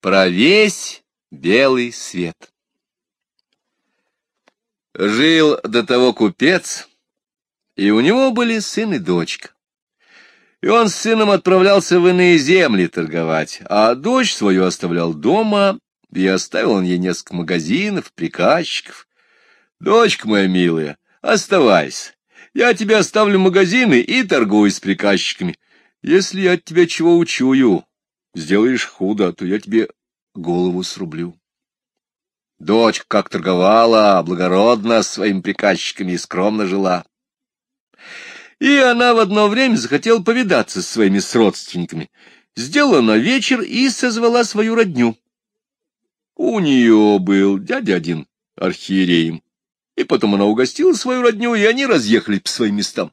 Про весь белый свет. Жил до того купец, и у него были сын и дочка. И он с сыном отправлялся в иные земли торговать, а дочь свою оставлял дома, и оставил он ей несколько магазинов, приказчиков. Дочка моя милая, оставайся, я тебе оставлю магазины и торгуй с приказчиками. Если я от тебя чего учую, сделаешь худо, то я тебе голову срублю. Дочь как торговала, благородно, с своими приказчиками и скромно жила. И она в одно время захотела повидаться с своими родственниками. Сделала на вечер и созвала свою родню. У нее был дядя один, архиереем. И потом она угостила свою родню, и они разъехали по своим местам.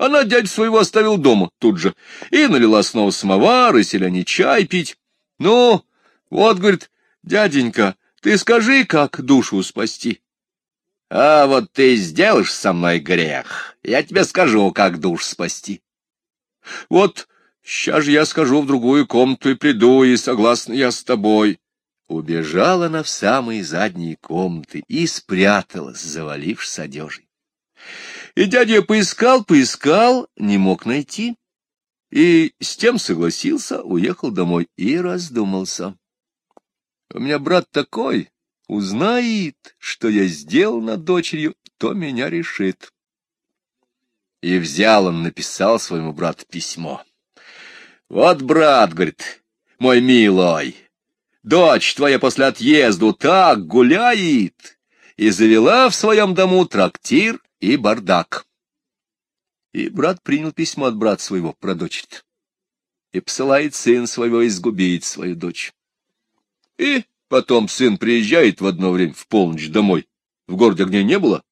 Она дядю своего оставил дома тут же, и налила снова самовар, и селяне чай пить. Ну, вот, говорит, дяденька, ты скажи, как душу спасти. А вот ты сделаешь со мной грех, я тебе скажу, как душ спасти. Вот сейчас же я скажу в другую комнату и приду, и согласна я с тобой. Убежала она в самые задние комнаты и спряталась, завалившись одежей. И дядя поискал, поискал, не мог найти. И с тем согласился, уехал домой и раздумался. У меня брат такой, узнает, что я сделал над дочерью, то меня решит. И взял он, написал своему брату письмо. Вот, брат, говорит, мой милой, дочь твоя после отъезду так гуляет, и завела в своем дому трактир и бардак. И брат принял письмо от брата своего про дочь и посылает сын своего изгубить свою дочь. И потом сын приезжает в одно время в полночь домой. В городе огней не было.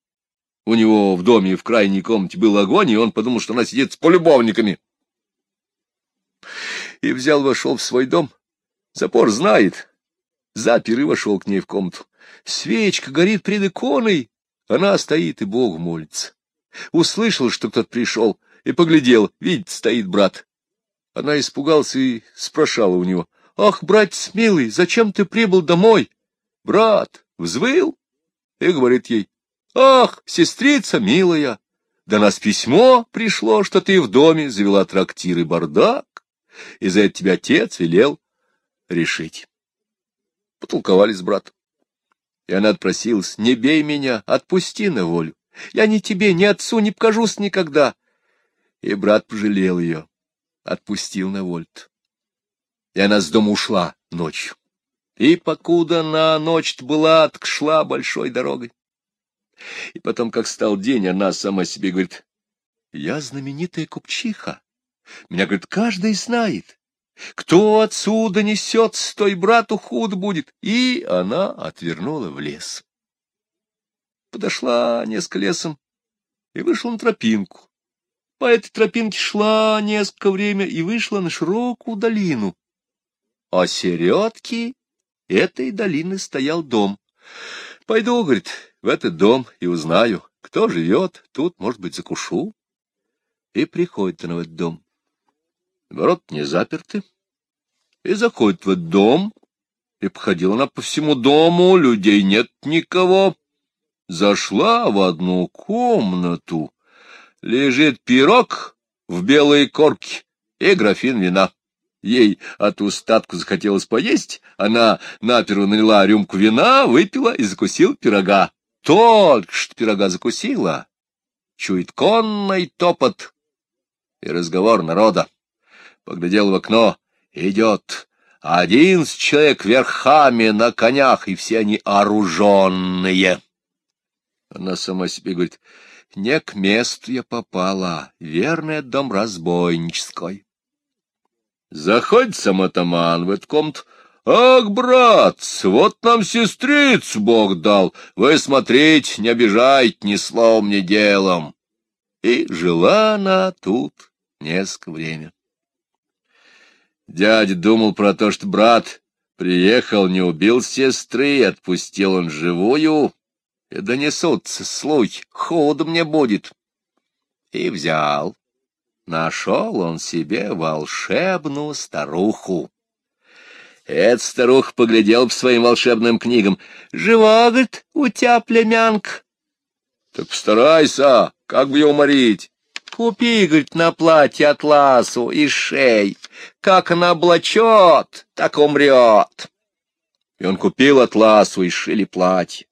У него в доме в крайней комнате был огонь, и он подумал, что она сидит с полюбовниками. И взял, вошел в свой дом. Запор знает. Запер и вошел к ней в комнату. Свечка горит пред иконой, она стоит и Бог молится. Услышал, что кто-то пришел, и поглядел, видит, стоит брат. Она испугалась и спрашивала у него, «Ах, братец милый, зачем ты прибыл домой?» Брат взвыл и говорит ей, «Ах, сестрица милая, до нас письмо пришло, что ты в доме завела трактир и бардак, и за это тебя отец велел решить». Потолковали с братом. И она отпросилась, не бей меня, отпусти на волю. Я ни тебе, ни отцу не покажусь никогда. И брат пожалел ее, отпустил на вольт. И она с дома ушла ночью. И покуда на ночь была, шла большой дорогой. И потом, как стал день, она сама себе говорит, я знаменитая купчиха. Меня, говорит, каждый знает. Кто отсюда несет, той брату худ будет. И она отвернула в лес. Подошла несколько лесом и вышла на тропинку. По этой тропинке шла несколько время и вышла на широкую долину. А середке этой долины стоял дом. Пойду, говорит, в этот дом и узнаю, кто живет, тут, может быть, закушу. И приходит она в этот дом. Ворот не заперты. И заходит в дом, и походила она по всему дому, людей нет никого. Зашла в одну комнату. Лежит пирог в белой корке и графин вина. Ей от устатку захотелось поесть, она наперу налила рюмку вина, выпила и закусила пирога. Только что пирога закусила, чует конный топот и разговор народа поглядел в окно. Идет один человек верхами на конях, и все они оруженные. Она сама себе говорит, не к месту я попала, верный дом разбойнической. Заходит сам атаман в эту комнату. Ах, брат, вот нам сестриц Бог дал, вы смотреть, не обижайте ни словом, ни делом. И жила она тут несколько время. Дядя думал про то, что брат приехал, не убил сестры, отпустил он живую, и донесутся слухи, худо мне будет. И взял. Нашел он себе волшебную старуху. Эта старуха поглядел по своим волшебным книгам. «Жива, — говорит, — у тебя племянка». «Так постарайся, как бы ее уморить?» «Купи, — говорит, — на платье атласу и шей. Как она облачет, так умрет». И он купил атласу и шили платье.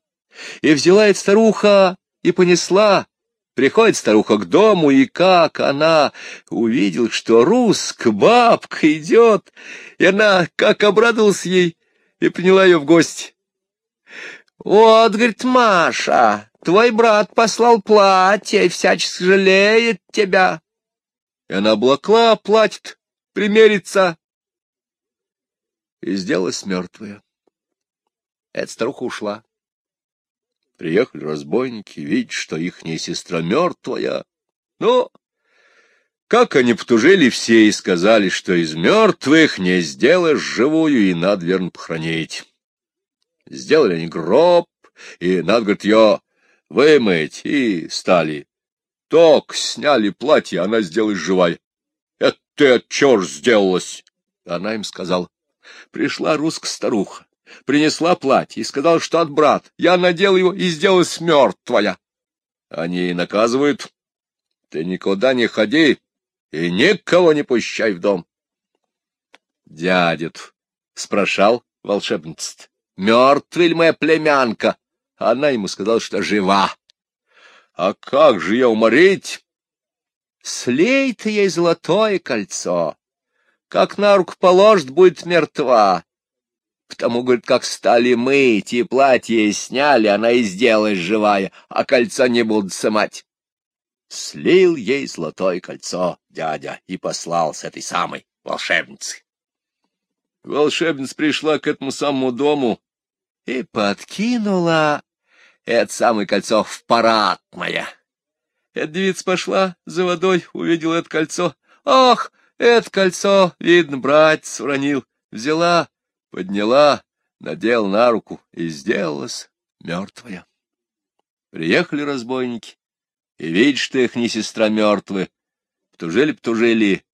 И взяла эта старуха и понесла. Приходит старуха к дому, и как она увидел, что русская бабка идет, и она как обрадовалась ей и приняла ее в гости. «Вот, — говорит, — Маша, твой брат послал платье и всячески жалеет тебя». И она облакла, платит, примерится, и сделалась мертвая. Эта старуха ушла. Приехали разбойники, видят, что ихняя сестра мертвая. Но как они потужили все и сказали, что из мертвых не сделаешь живую и надо, верно, похоронить. Сделали они гроб, и надо, говорит, ее вымыть, и стали. Ток сняли платье, она сделалась живая. Это ты от чего ж сделалась? Она им сказала. Пришла русская старуха принесла платье и сказала, что от брат. Я надел его и сделалась мертвая. Они и наказывают. Ты никуда не ходи и никого не пущай в дом. Дядет спрашал волшебница, мертвый ли моя племянка? Она ему сказала, что жива. А как же ее уморить? Слей ты ей золотое кольцо. Как на руку положит, будет мертва. Потому, говорит, как стали мыть и платье сняли, она и сделалась живая, а кольцо не будут сымать. Слил ей золотое кольцо дядя и послал с этой самой волшебницей. Волшебница пришла к этому самому дому и подкинула это самое кольцо в парад моя. Эта девица пошла за водой, увидела это кольцо. Ах, это кольцо, видно, братец уронил. Взяла подняла, надел на руку и сделалась мертвая. Приехали разбойники, и видишь, что их не сестра мертвая. Птужили-птужили,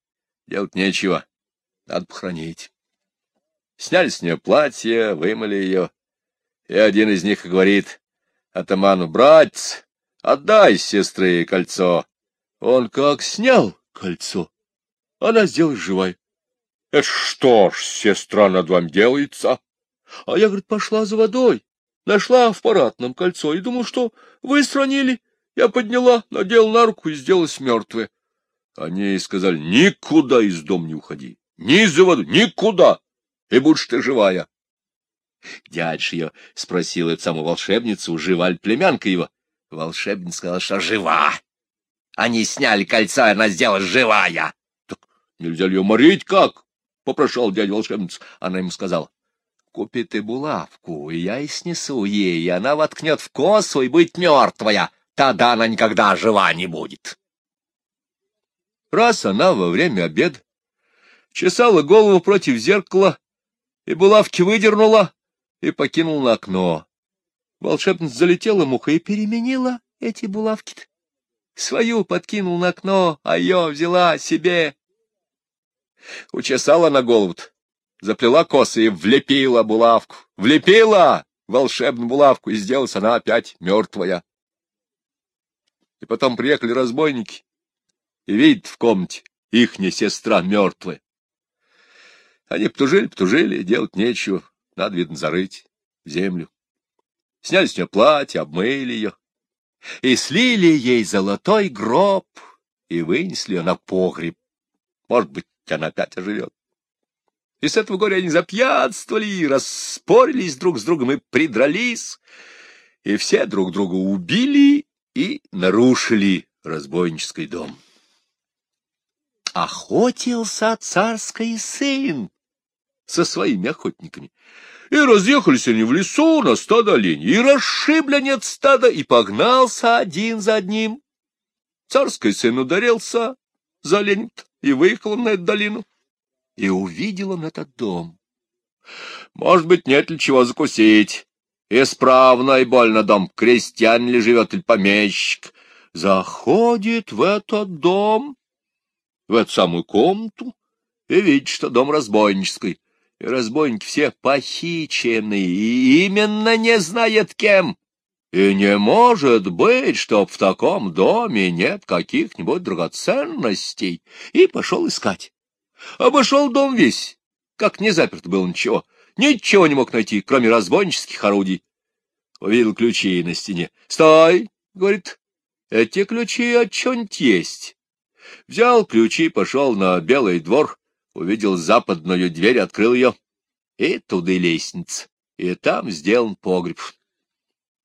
делать нечего, надо похоронить. Сняли с нее платье, вымыли ее, и один из них говорит атаману, «Братец, отдай сестре кольцо». Он как снял кольцо, она сделалась живой. Это что ж, сестра над вами делается? А я, говорит, пошла за водой, нашла в парадном кольцо и думал, что вы сранили. Я подняла, надела на руку и сделалась мертвой. Они сказали, никуда из дома не уходи, ни за воду, никуда, и будешь ты живая. Дядь ее спросил эту самую волшебницу, жива ли племянка его. Волшебница сказала, что жива. Они сняли кольца, и она сделалась живая. Так нельзя ли ее морить как? — попрошал дядя волшебницу. Она ему сказала, — Купи ты булавку, и я и снесу ей, и она воткнет в косу и будет мертвая. Тогда она никогда жива не будет. Раз она во время обеда чесала голову против зеркала и булавки выдернула и покинула на окно. Волшебница залетела муха и переменила эти булавки -то. Свою подкинул на окно, а ее взяла себе Учесала на голову заплела косы и влепила булавку. Влепила волшебную булавку, и сделалась она опять мертвая. И потом приехали разбойники, и видят в комнате ихняя сестра мертвая. Они птужили-птужили, делать нечего, надо, видно, зарыть в землю. Сняли с нее платье, обмыли ее, и слили ей золотой гроб, и вынесли ее на погреб. Может быть, она опять оживет. И с этого горя они запьянствовали, распорились друг с другом и придрались, и все друг друга убили и нарушили разбойнический дом. Охотился царский сын со своими охотниками. И разъехались они в лесу на стадо оленей, и расшибли они от стада, и погнался один за одним. Царский сын ударился за оленем и выехал он на эту долину, и увидел он этот дом. Может быть, нет ли чего закусить. Исправно и больно дом, крестьян ли живет или помещик. Заходит в этот дом, в эту самую комнату, и видит, что дом разбойнический, разбойники все похищены, и именно не знает кем. И не может быть, чтоб в таком доме нет каких-нибудь драгоценностей. И пошел искать. Обошел дом весь, как не заперт был ничего. Ничего не мог найти, кроме разбойнических орудий. Увидел ключи на стене. «Стой!» — говорит. «Эти ключи от чего-нибудь есть». Взял ключи, пошел на белый двор, увидел западную дверь, открыл ее. И туда лестница, и там сделан погреб.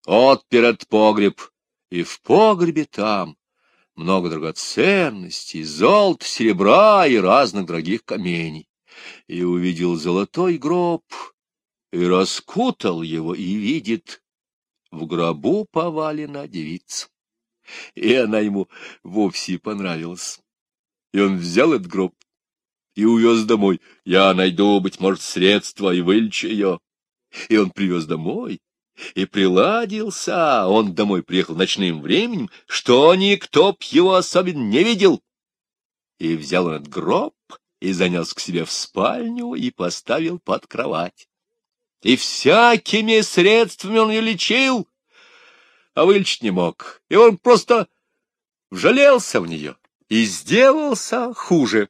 Отпер от погреб, и в погребе там много драгоценностей, золота, серебра и разных дорогих камней. И увидел золотой гроб, и раскутал его, и видит, в гробу повалена девица. И она ему вовсе понравилась. И он взял этот гроб и увез домой. Я найду, быть может, средства и вылечу ее. И он привез домой и приладился. Он домой приехал ночным временем, что никто б его особенно не видел. И взял он этот гроб и занес к себе в спальню и поставил под кровать. И всякими средствами он ее лечил, а вылечить не мог. И он просто вжалелся в нее и сделался хуже.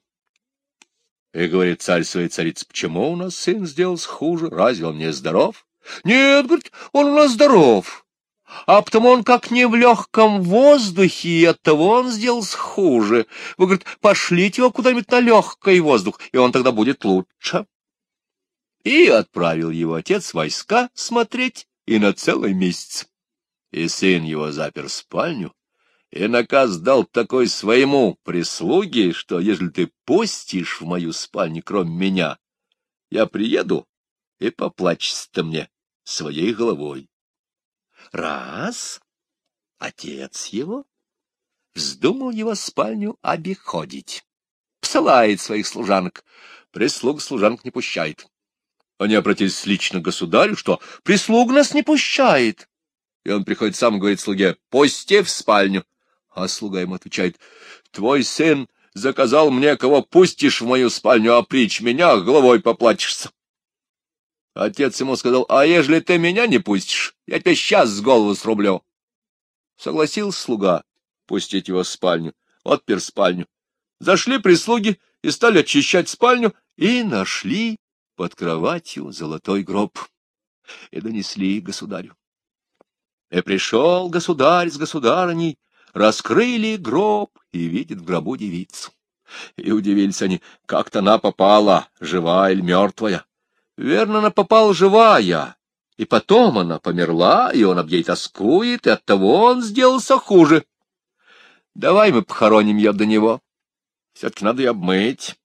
И говорит царь своей царице, почему у нас сын сделался хуже? Разве он не здоров? Нет, говорит, он у нас здоров. А потому он как не в легком воздухе, и оттого он сделался хуже. Вы, говорит, пошлите его куда-нибудь на легкий воздух, и он тогда будет лучше. И отправил его отец войска смотреть и на целый месяц. И сын его запер спальню, и наказ дал такой своему прислуге, что если ты пустишь в мою спальню, кроме меня, я приеду и поплачешься мне своей головой. Раз отец его вздумал его спальню обиходить, посылает своих служанок, прислуг служанок не пущает. Они обратились лично к государю, что прислуг нас не пущает. И он приходит сам и говорит слуге, пусти в спальню. А слуга ему отвечает, твой сын заказал мне, кого пустишь в мою спальню, а прич меня, головой поплачешься. Отец ему сказал, а ежели ты меня не пустишь, я тебя сейчас с голову срублю. Согласился слуга пустить его в спальню, отпер спальню. Зашли прислуги и стали очищать спальню, и нашли под кроватью золотой гроб. И донесли государю. И пришел государь с государыней, раскрыли гроб и видят в гробу девицу. И удивились они, как-то она попала, живая или мертвая. Верно, она попала живая, и потом она померла, и он об ей тоскует, и оттого он сделался хуже. Давай мы похороним ее до него. Все-таки надо ее обмыть.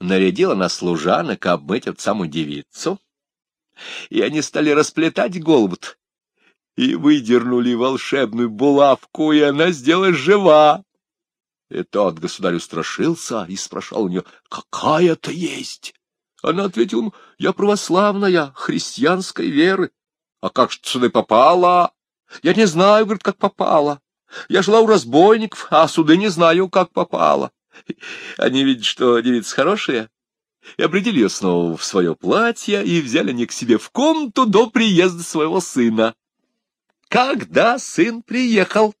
Нарядила на служанок обмыть эту самую девицу. И они стали расплетать голубут, и выдернули волшебную булавку, и она сделалась жива. И тот государь устрашился и спрашивал у нее, какая то есть? Она ответила ему, я православная, христианской веры. А как же ты сюда попала? Я не знаю, говорит, как попала. Я жила у разбойников, а суды не знаю, как попала. Они видят, что девица хорошая, и обредили ее снова в свое платье и взяли они к себе в комнату до приезда своего сына. Когда сын приехал,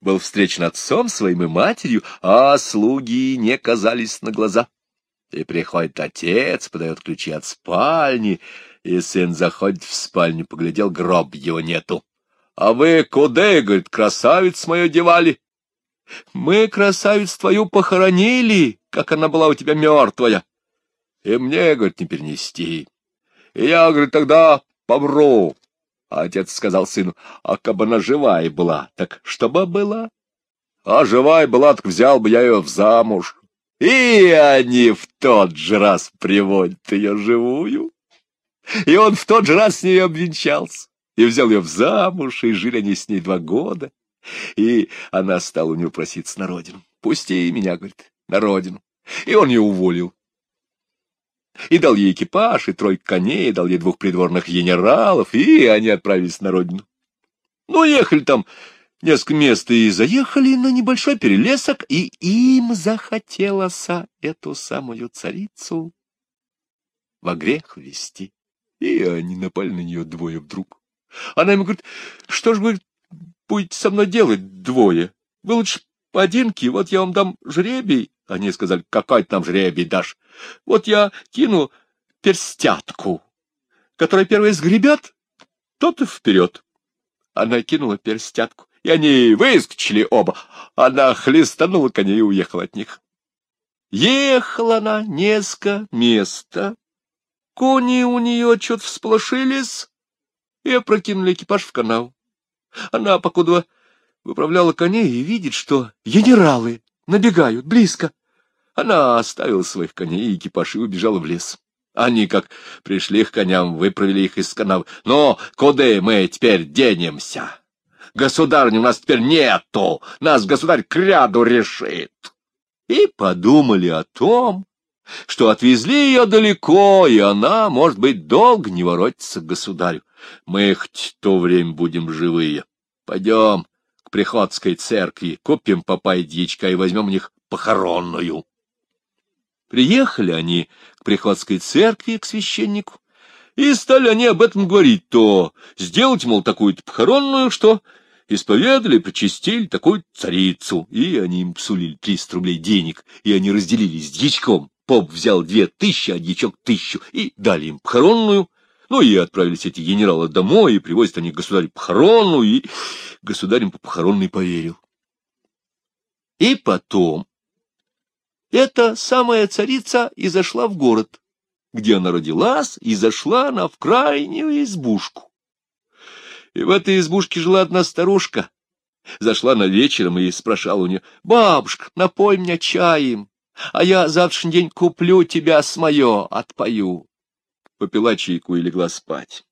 был встречен отцом своим и матерью, а слуги не казались на глаза. И приходит отец, подает ключи от спальни, и сын заходит в спальню, поглядел, гроб его нету. — А вы куда, — говорит, — красавиц мою девали? — Мы красавиц твою похоронили, как она была у тебя мертвая. И мне, — говорит, — не перенести. И я, — говорит, — тогда помру. А отец сказал сыну, а как бы она живая была, так чтобы была? А живая была, так взял бы я ее в замуж. И они в тот же раз приводят ее живую. И он в тот же раз с ней обвенчался, и взял ее в замуж, и жили они с ней два года. И она стала у него проситься на родину. «Пусти меня, — говорит, — на родину». И он ее уволил и дал ей экипаж, и тройку коней, и дал ей двух придворных генералов, и они отправились на родину. Ну, ехали там несколько мест и заехали на небольшой перелесок, и им захотелось эту самую царицу во грех вести. И они напали на нее двое вдруг. Она ему говорит, что ж, говорит, будете со мной делать двое? Вы лучше поодинки, вот я вам дам жребий. Они сказали, какой там жребий дашь? Вот я кину перстятку, которая первая сгребет, тот и вперед. Она кинула перстятку, и они выскочили оба. Она хлестанула коней и уехала от них. Ехала она несколько места. Кони у нее что-то всполошились и опрокинули экипаж в канал. Она, покуда выправляла коней, и видит, что генералы набегают близко. Она оставила своих коней и экипаж и убежала в лес. Они, как пришли к коням, выправили их из канавы. Но куда мы теперь денемся? Государни у нас теперь нету, нас государь к решит. И подумали о том, что отвезли ее далеко, и она, может быть, долго не воротится к государю. Мы хоть то время будем живые. Пойдем к приходской церкви, купим попай дичка и возьмем у них похоронную. Приехали они к приходской церкви, к священнику, и стали они об этом говорить, то сделать, мол, такую-то похоронную, что исповедали, причастили такую царицу, и они им псулили триста рублей денег, и они разделились с дьячком. Поп взял две тысячи, а дьячок тысячу, и дали им похоронную, ну и отправились эти генералы домой, и привозят они государю похоронную, и государь им по похоронной поверил. И потом эта самая царица и зашла в город, где она родилась, и зашла она в крайнюю избушку. И в этой избушке жила одна старушка. Зашла на вечером и спрашивала у нее, «Бабушка, напой меня чаем, а я завтрашний день куплю тебя с мое, отпою». Попила чайку и легла спать.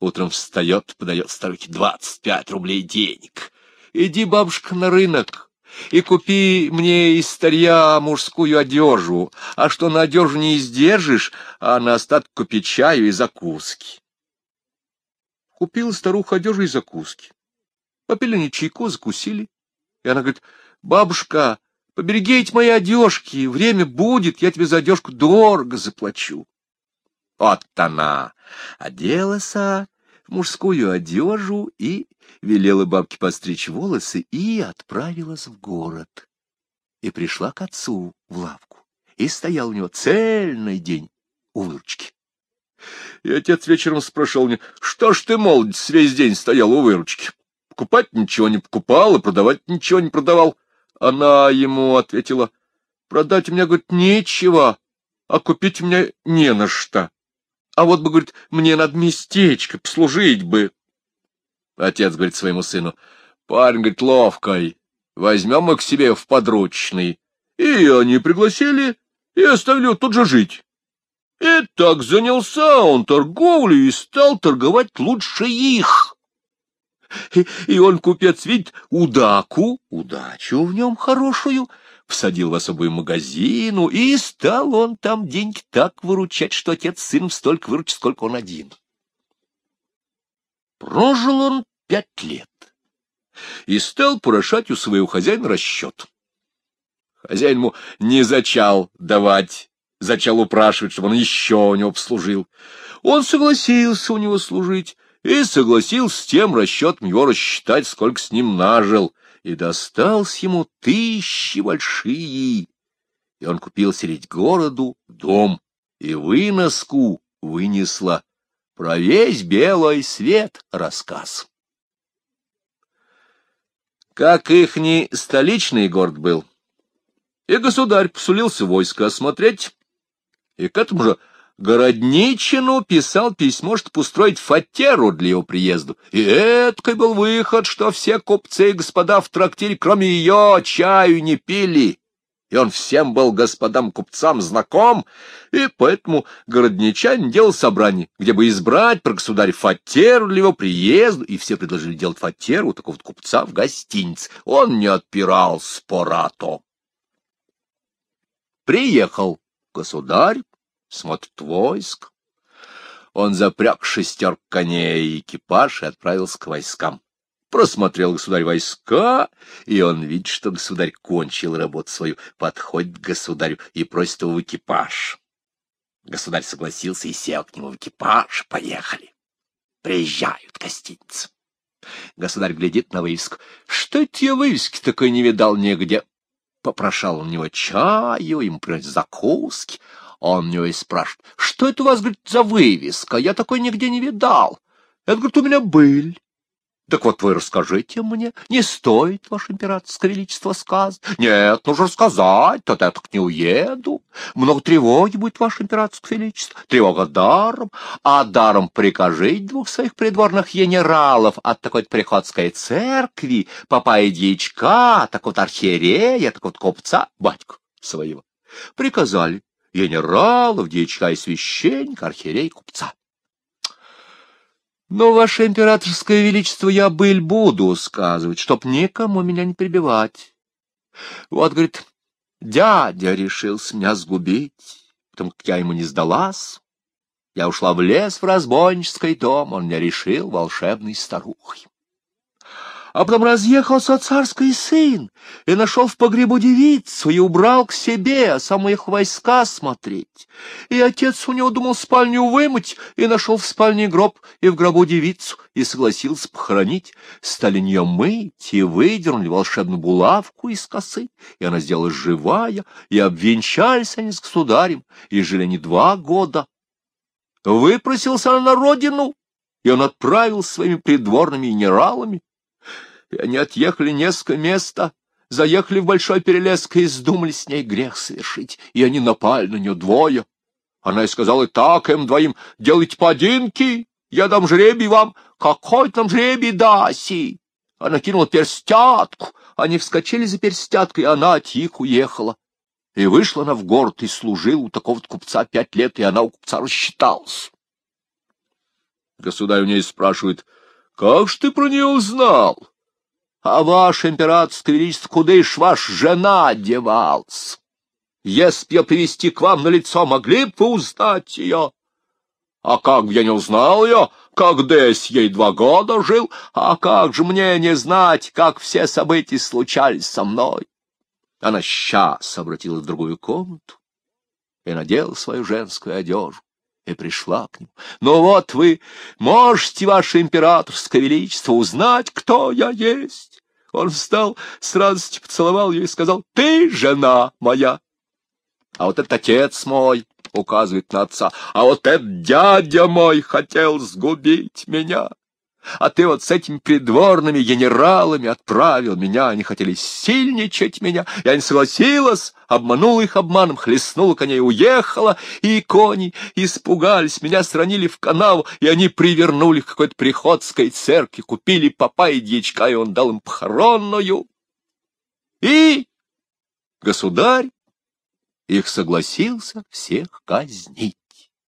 Утром встает, подает старухе двадцать пять рублей денег. «Иди, бабушка, на рынок, и купи мне из старья мужскую одежу, а что на одежу не издержишь, а на остаток купи чаю и закуски. Купила старуха одежу и закуски. Попили они чайку, закусили. И она говорит, бабушка, поберегите мои одежки, время будет, я тебе за одежку дорого заплачу. Вот она оделась, мужскую одежу и велела бабке постричь волосы и отправилась в город. И пришла к отцу в лавку, и стоял у него цельный день у выручки. И отец вечером спрашивал мне, что ж ты, молодец, весь день стоял у выручки? Покупать ничего не покупал и продавать ничего не продавал. Она ему ответила, продать у меня, говорит, нечего, а купить у меня не на что. А вот бы, говорит, мне надо местечко, послужить бы. Отец говорит своему сыну, парень, говорит, ловкой, возьмем их к себе в подручный. И они пригласили и оставили тут же жить. И так занялся он торговлей и стал торговать лучше их. И, и он, купец, видит, удаку, удачу в нем хорошую, всадил в особую магазину, и стал он там деньги так выручать, что отец сын столько выручит, сколько он один. Прожил он пять лет и стал порошать у своего хозяина расчет. Хозяин ему не зачал давать, зачал упрашивать, чтобы он еще у него обслужил. Он согласился у него служить и согласился с тем расчетом его рассчитать, сколько с ним нажил — и достался ему тысячи большие. И он купил средь городу дом, и выноску вынесла про весь белый свет рассказ. Как ихний столичный город был, и государь посулился войско осмотреть, и к этому же Городничину писал письмо, чтобы устроить фатеру для его приезду. И эткой был выход, что все купцы и господа в трактире, кроме ее, чаю не пили. И он всем был господам-купцам знаком, и поэтому городничанин делал собрание, где бы избрать про государь фатеру для его приезду, и все предложили делать фатеру у такого купца в гостинице. Он не отпирал спорато. Приехал государь, смотрит войск. Он запряг шестер коней и экипаж и отправился к войскам. Просмотрел государь войска, и он видит, что государь кончил работу свою, подходит к государю и просит его в экипаж. Государь согласился и сел к нему в экипаж. Поехали. Приезжают гостиницы. Государь глядит на вывеску. Что это я вывески такой не видал нигде? Попрошал у него чаю, ему приносят закуски. Он у него и спрашивает, что это у вас, говорит, за вывеска? Я такой нигде не видал. Это, говорит, у меня быль. Так вот вы расскажите мне, не стоит, ваше императорское величество, сказать. Нет, нужно сказать, то я так не уеду. Много тревоги будет, ваше императорское величество. Тревога даром, а даром прикажите двух своих придворных генералов от такой приходской церкви, папа и дьячка, так вот архиерея, так вот купца, батьку своего. Приказали генералов, дьячка и священника, архиерей, купца. Но, ваше императорское величество, я быль буду сказывать, чтоб никому меня не прибивать. Вот, говорит, дядя решился меня сгубить, потому как я ему не сдалась. Я ушла в лес в разбойнический дом, он меня решил волшебной старухой а потом разъехался царский сын и нашел в погребу девицу и убрал к себе, а сам уехал войска смотреть. И отец у него думал спальню вымыть, и нашел в спальне гроб и в гробу девицу, и согласился похоронить. Стали нее мыть и выдернули волшебную булавку из косы, и она сделалась живая, и обвенчались они с государем, и жили они два года. Выпросился она на родину, и он отправил своими придворными генералами и они отъехали несколько места, заехали в Большой Перелеск и издумали с ней грех совершить, и они напали на нее двое. Она и сказала, так им двоим, делайте поодинки, я дам жребий вам, какой там жребий даси? Она кинула перстятку, они вскочили за перстяткой, и она от их уехала. И вышла она в город и служила у такого-то купца пять лет, и она у купца рассчиталась. Государь у ней спрашивает, как ж ты про нее узнал? А ваше императорское величество, куда ж ваш жена девалась? Если б ее привести к вам на лицо, могли бы вы узнать ее? А как бы я не узнал ее, когда с ей два года жил, а как же мне не знать, как все события случались со мной? Она сейчас обратилась в другую комнату и надела свою женскую одежду и пришла к нему. Ну вот вы можете, ваше императорское величество, узнать, кто я есть. Он встал, с радостью поцеловал ее и сказал, ты жена моя. А вот этот отец мой, указывает на отца, а вот этот дядя мой хотел сгубить меня. А ты вот с этими придворными генералами отправил меня, они хотели сильничать меня, я не согласилась, обманула их обманом, хлестнула коней, уехала, и кони испугались, меня сранили в канаву, и они привернули к какой-то приходской церкви, купили папа и дьячка, и он дал им похоронную. И государь их согласился всех казнить.